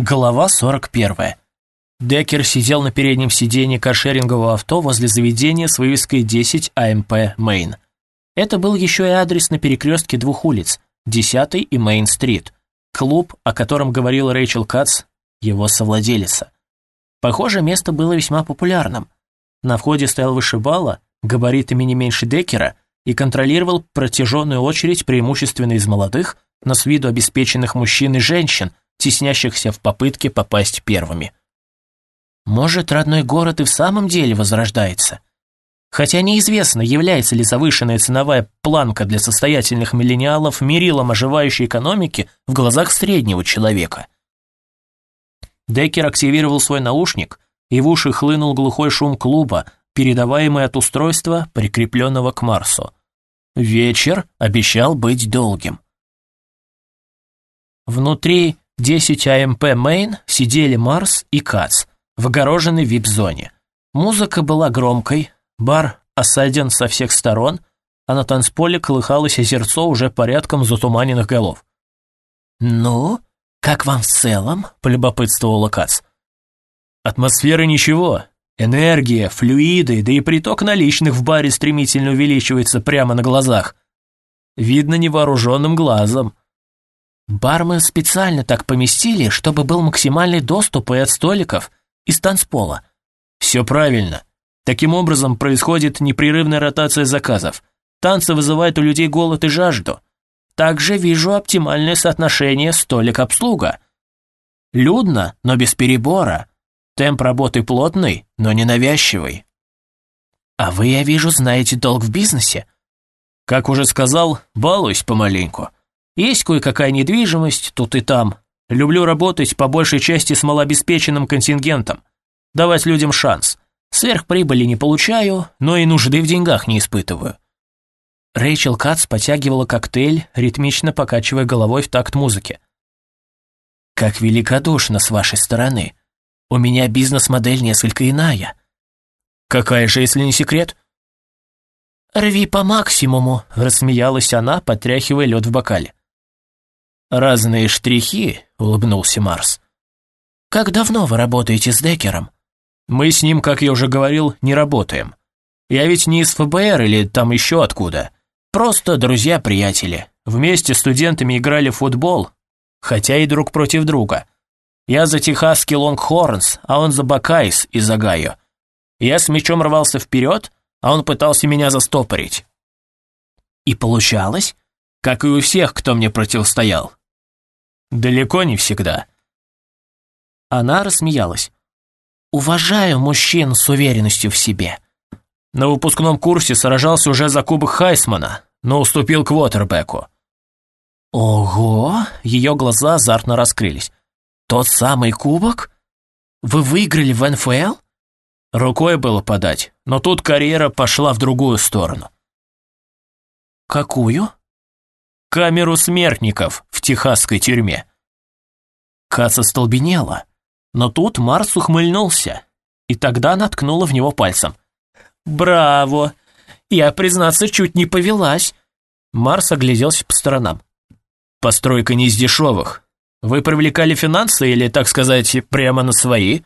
Глава 41. Деккер сидел на переднем сиденье каршерингового авто возле заведения с вывеской 10 АМП Мейн. Это был еще и адрес на перекрестке двух улиц, 10 и Мейн-стрит, клуб, о котором говорил Рэйчел Кац, его совладелица. Похоже, место было весьма популярным. На входе стоял вышибала, габаритами не меньше Деккера, и контролировал протяженную очередь преимущественно из молодых, но с виду обеспеченных мужчин и женщин, теснящихся в попытке попасть первыми. Может, родной город и в самом деле возрождается? Хотя неизвестно, является ли завышенная ценовая планка для состоятельных миллениалов мерилом оживающей экономики в глазах среднего человека. Деккер активировал свой наушник, и в уши хлынул глухой шум клуба, передаваемый от устройства, прикрепленного к Марсу. Вечер обещал быть долгим. Внутри 10 АМП Мейн сидели Марс и Кац в огороженной вип-зоне. Музыка была громкой, бар осаден со всех сторон, а на танцполе колыхалось озерцо уже порядком затуманенных голов. «Ну, как вам в целом?» – полюбопытствовала Кац. «Атмосфера ничего. Энергия, флюиды, да и приток наличных в баре стремительно увеличивается прямо на глазах. Видно невооруженным глазом». Бар мы специально так поместили, чтобы был максимальный доступ и от столиков, и с танцпола. Все правильно. Таким образом происходит непрерывная ротация заказов. Танцы вызывают у людей голод и жажду. Также вижу оптимальное соотношение столик-обслуга. Людно, но без перебора. Темп работы плотный, но не навязчивый. А вы, я вижу, знаете долг в бизнесе. Как уже сказал, балуюсь помаленьку. Есть кое-какая недвижимость тут и там. Люблю работать по большей части с малообеспеченным контингентом. Давать людям шанс. Сверхприбыли не получаю, но и нужды в деньгах не испытываю. Рэйчел Кац потягивала коктейль, ритмично покачивая головой в такт музыки. «Как великодушно с вашей стороны. У меня бизнес-модель несколько иная». «Какая же, если не секрет?» «Рви по максимуму», — рассмеялась она, потряхивая лед в бокале. «Разные штрихи», — улыбнулся Марс. «Как давно вы работаете с Деккером?» «Мы с ним, как я уже говорил, не работаем. Я ведь не из ФБР или там еще откуда. Просто друзья-приятели. Вместе с студентами играли в футбол, хотя и друг против друга. Я за техасский Лонгхорнс, а он за Бакайс из Огайо. Я с мячом рвался вперед, а он пытался меня застопорить. И получалось, как и у всех, кто мне противостоял. Далеко не всегда. Она рассмеялась. «Уважаю мужчин с уверенностью в себе». На выпускном курсе сражался уже за кубок Хайсмана, но уступил квотербеку. «Ого!» — ее глаза азартно раскрылись. «Тот самый кубок? Вы выиграли в НФЛ?» Рукой было подать, но тут карьера пошла в другую сторону. «Какую?» Камеру смертников в техасской тюрьме. Каца столбенела, но тут Марс ухмыльнулся, и тогда наткнула в него пальцем. «Браво! Я, признаться, чуть не повелась!» Марс огляделся по сторонам. «Постройка не из дешевых. Вы привлекали финансы или, так сказать, прямо на свои?»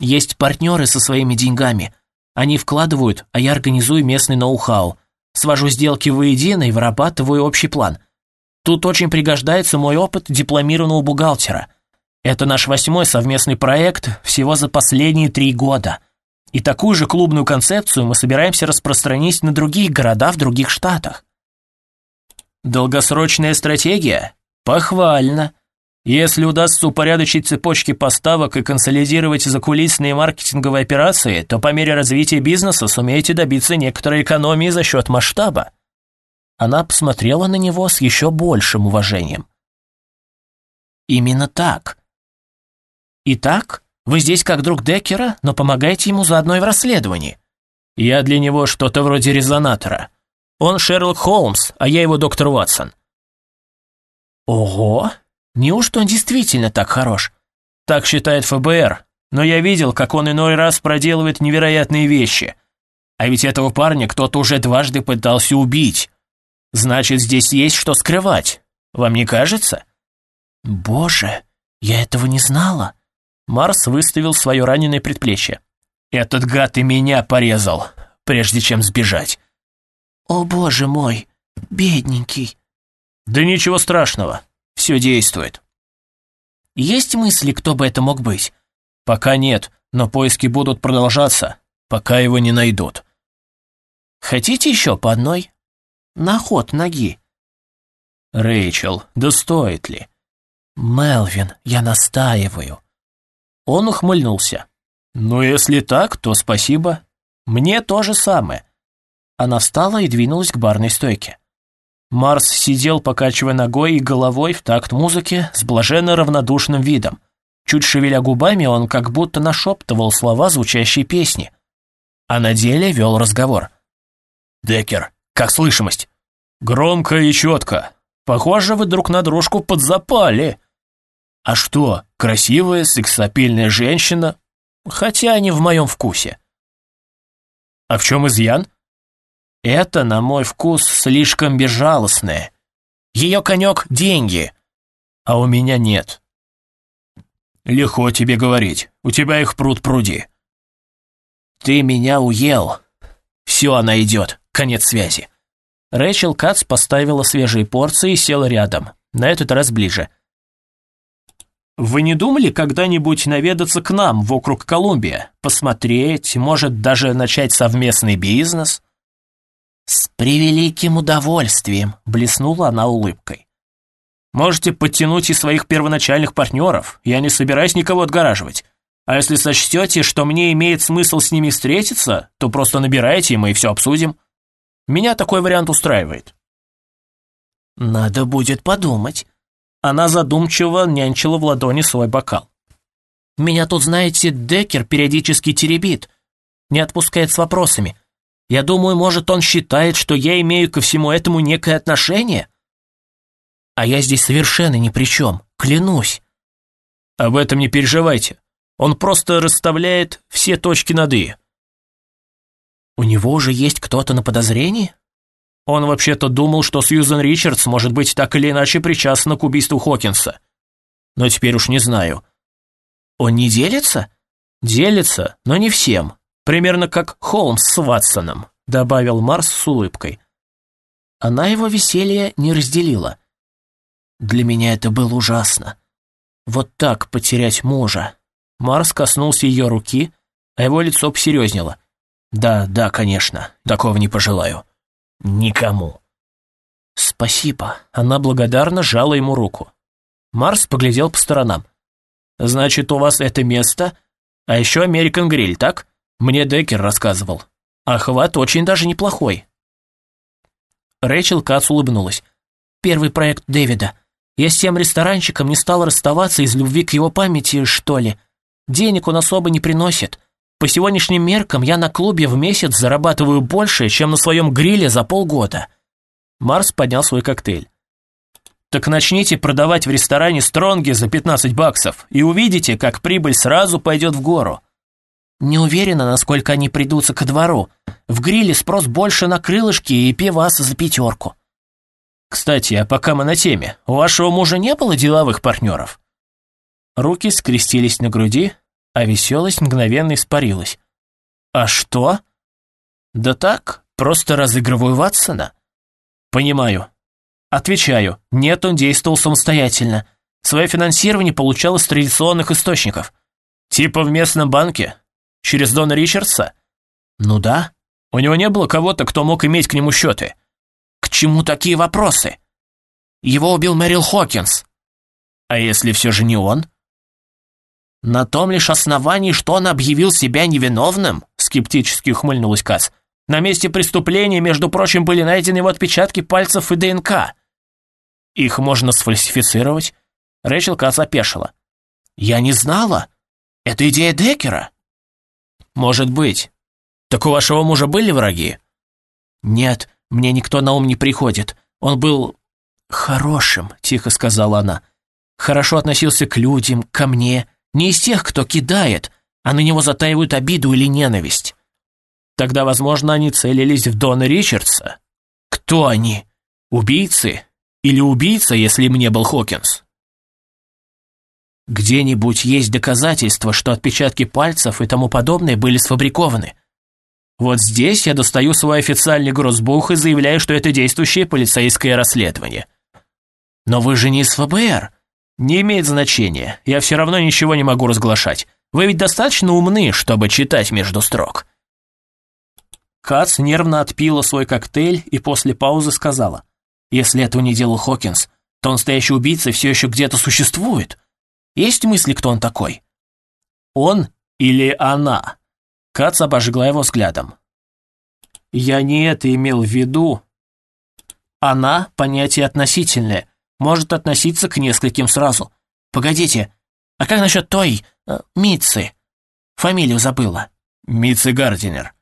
«Есть партнеры со своими деньгами. Они вкладывают, а я организую местный ноу-хау. Свожу сделки воедино и вырабатываю общий план. Тут очень пригождается мой опыт дипломированного бухгалтера. Это наш восьмой совместный проект всего за последние три года. И такую же клубную концепцию мы собираемся распространить на другие города в других штатах. Долгосрочная стратегия? Похвально. Если удастся упорядочить цепочки поставок и консолидировать закулисные маркетинговые операции, то по мере развития бизнеса сумеете добиться некоторой экономии за счет масштаба. Она посмотрела на него с еще большим уважением. Именно так. Итак, вы здесь как друг Деккера, но помогаете ему заодно и в расследовании. Я для него что-то вроде резонатора. Он Шерлок Холмс, а я его доктор Ватсон. Ого, Неужто он действительно так хорош? Так считает ФБР, но я видел, как он иной раз проделывает невероятные вещи. А ведь этого парня кто-то уже дважды пытался убить. Значит, здесь есть что скрывать. Вам не кажется? Боже, «Я этого не знала». Марс выставил свое раненое предплечье. «Этот гад и меня порезал, прежде чем сбежать». «О, боже мой, бедненький». «Да ничего страшного, все действует». «Есть мысли, кто бы это мог быть?» «Пока нет, но поиски будут продолжаться, пока его не найдут». «Хотите еще по одной?» «На ход ноги». «Рэйчел, да стоит ли?» «Мелвин, я настаиваю». Он ухмыльнулся. «Ну, если так, то спасибо. Мне то же самое». Она встала и двинулась к барной стойке. Марс сидел, покачивая ногой и головой в такт музыки с блаженно равнодушным видом. Чуть шевеля губами, он как будто нашептывал слова звучащей песни. А на деле вел разговор. «Деккер, как слышимость?» «Громко и четко. Похоже, вы друг на дружку подзапали». «А что, красивая, сексапильная женщина?» «Хотя не в моем вкусе». «А в чем изъян?» «Это, на мой вкус, слишком безжалостная. Ее конек – деньги, а у меня нет». «Легко тебе говорить, у тебя их пруд пруди». «Ты меня уел. Все, она идет, конец связи». Рэйчел Кац поставила свежие порции и села рядом, на этот раз ближе. «Вы не думали когда-нибудь наведаться к нам в округ Колумбия? Посмотреть, может, даже начать совместный бизнес?» «С превеликим удовольствием», — блеснула она улыбкой. «Можете подтянуть и своих первоначальных партнеров, я не собираюсь никого отгораживать. А если сочтете, что мне имеет смысл с ними встретиться, то просто набирайте, и мы все обсудим». Меня такой вариант устраивает». «Надо будет подумать». Она задумчиво нянчила в ладони свой бокал. «Меня тут, знаете, Деккер периодически теребит, не отпускает с вопросами. Я думаю, может, он считает, что я имею ко всему этому некое отношение? А я здесь совершенно ни при чем, клянусь». «Об этом не переживайте. Он просто расставляет все точки над «и». У него уже есть кто-то на подозрении? Он вообще-то думал, что Сьюзен Ричардс может быть так или иначе причастна к убийству Хокинса. Но теперь уж не знаю. Он не делится? Делится, но не всем. Примерно как Холмс с Ватсоном, добавил Марс с улыбкой. Она его веселье не разделила. Для меня это было ужасно. Вот так потерять мужа. Марс коснулся ее руки, а его лицо посерьезнело. Да, да, конечно, такого не пожелаю. Никому. Спасибо. Она благодарно сжала ему руку. Марс поглядел по сторонам. Значит, у вас это место, а еще Американ Гриль, так? Мне Деккер рассказывал. Охват очень даже неплохой. Рэйчел Кац улыбнулась. Первый проект Дэвида. Я с тем ресторанчиком не стал расставаться из любви к его памяти, что ли. Денег он особо не приносит. По сегодняшним меркам я на клубе в месяц зарабатываю больше, чем на своем гриле за полгода. Марс поднял свой коктейль. Так начните продавать в ресторане Стронги за 15 баксов и увидите, как прибыль сразу пойдет в гору. Не уверена, насколько они придутся ко двору. В гриле спрос больше на крылышки и пиваса за пятерку. Кстати, а пока мы на теме, у вашего мужа не было деловых партнеров? Руки скрестились на груди, а веселость мгновенно испарилась. «А что?» «Да так, просто разыгрываю Ватсона». «Понимаю». «Отвечаю, нет, он действовал самостоятельно. Свое финансирование получал из традиционных источников. Типа в местном банке? Через Дона Ричардса?» «Ну да». «У него не было кого-то, кто мог иметь к нему счеты?» «К чему такие вопросы?» «Его убил Мэрил Хокинс». «А если все же не он?» «На том лишь основании, что он объявил себя невиновным?» скептически ухмыльнулась Кац. «На месте преступления, между прочим, были найдены его отпечатки пальцев и ДНК». «Их можно сфальсифицировать?» Рэйчел Кац опешила. «Я не знала. Это идея Деккера». «Может быть. Так у вашего мужа были враги?» «Нет, мне никто на ум не приходит. Он был хорошим», — тихо сказала она. «Хорошо относился к людям, ко мне, не из тех, кто кидает, а на него затаивают обиду или ненависть. Тогда, возможно, они целились в Дона Ричардса. Кто они? Убийцы? Или убийца, если им не был Хокинс? Где-нибудь есть доказательства, что отпечатки пальцев и тому подобное были сфабрикованы. Вот здесь я достаю свой официальный грозбух и заявляю, что это действующее полицейское расследование. Но вы же не из ФБР. Не имеет значения, я все равно ничего не могу разглашать. Вы ведь достаточно умны, чтобы читать между строк. Кац нервно отпила свой коктейль и после паузы сказала, «Если этого не делал Хокинс, то настоящий убийца все еще где-то существует. Есть мысли, кто он такой?» «Он или она?» Кац обожгла его взглядом. «Я не это имел в виду. Она — понятие относительное, может относиться к нескольким сразу. Погодите, а как насчет той, э, Митцы? Фамилию забыла». «Митцы Гардинер».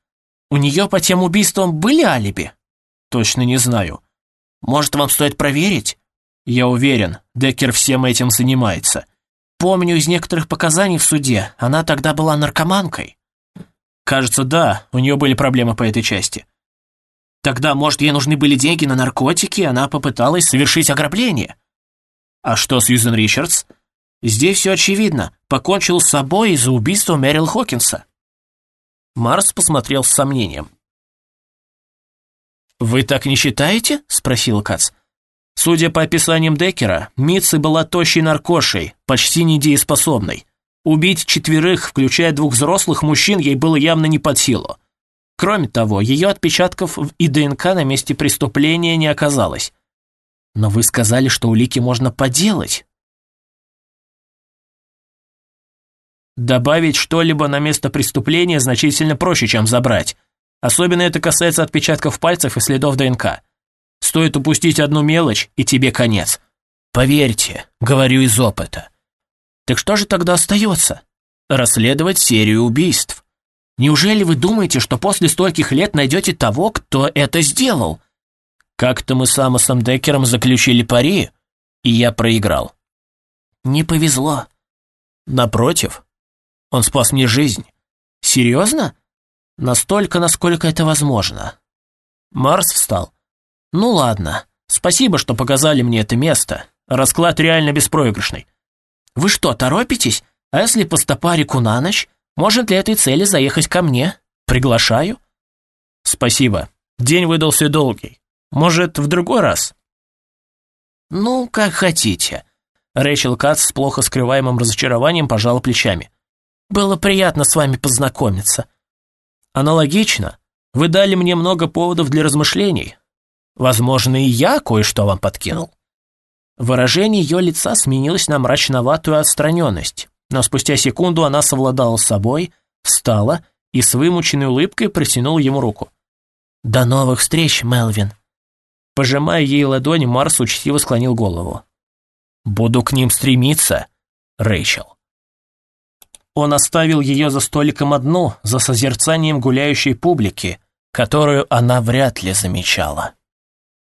У нее по тем убийствам были алиби? Точно не знаю. Может, вам стоит проверить? Я уверен, Деккер всем этим занимается. Помню из некоторых показаний в суде, она тогда была наркоманкой. Кажется, да, у нее были проблемы по этой части. Тогда, может, ей нужны были деньги на наркотики, она попыталась совершить ограбление. А что Сьюзен Ричардс? Здесь все очевидно. Покончил с собой из-за убийства Мэрил Хокинса. Марс посмотрел с сомнением. «Вы так не считаете?» – спросил Кац. Судя по описаниям Деккера, Митцы была тощей наркошей, почти недееспособной. Убить четверых, включая двух взрослых мужчин, ей было явно не под силу. Кроме того, ее отпечатков и ДНК на месте преступления не оказалось. Но вы сказали, что улики можно поделать. Добавить что-либо на место преступления значительно проще, чем забрать. Особенно это касается отпечатков пальцев и следов ДНК. Стоит упустить одну мелочь, и тебе конец. Поверьте, говорю из опыта. Так что же тогда остается? Расследовать серию убийств. Неужели вы думаете, что после стольких лет найдете того, кто это сделал? Как-то мы с Амосом Деккером заключили пари, и я проиграл. Не повезло. Напротив, он спас мне жизнь. Серьезно? Настолько, насколько это возможно. Марс встал. Ну ладно. Спасибо, что показали мне это место. Расклад реально беспроигрышный. Вы что, торопитесь? А если по стопарику на ночь? Может для этой цели заехать ко мне? Приглашаю. Спасибо. День выдался долгий. Может, в другой раз? Ну, как хотите. Рэйчел Кац с плохо скрываемым разочарованием пожала плечами. Было приятно с вами познакомиться. Аналогично. Вы дали мне много поводов для размышлений. Возможно, и я кое-что вам подкинул. Выражение ее лица сменилось на мрачноватую отстраненность, но спустя секунду она совладала с собой, встала и с вымученной улыбкой протянула ему руку. «До новых встреч, Мелвин!» Пожимая ей ладони, Марс учтиво склонил голову. «Буду к ним стремиться, Рэйчел». Он оставил ее за столиком одну, за созерцанием гуляющей публики, которую она вряд ли замечала.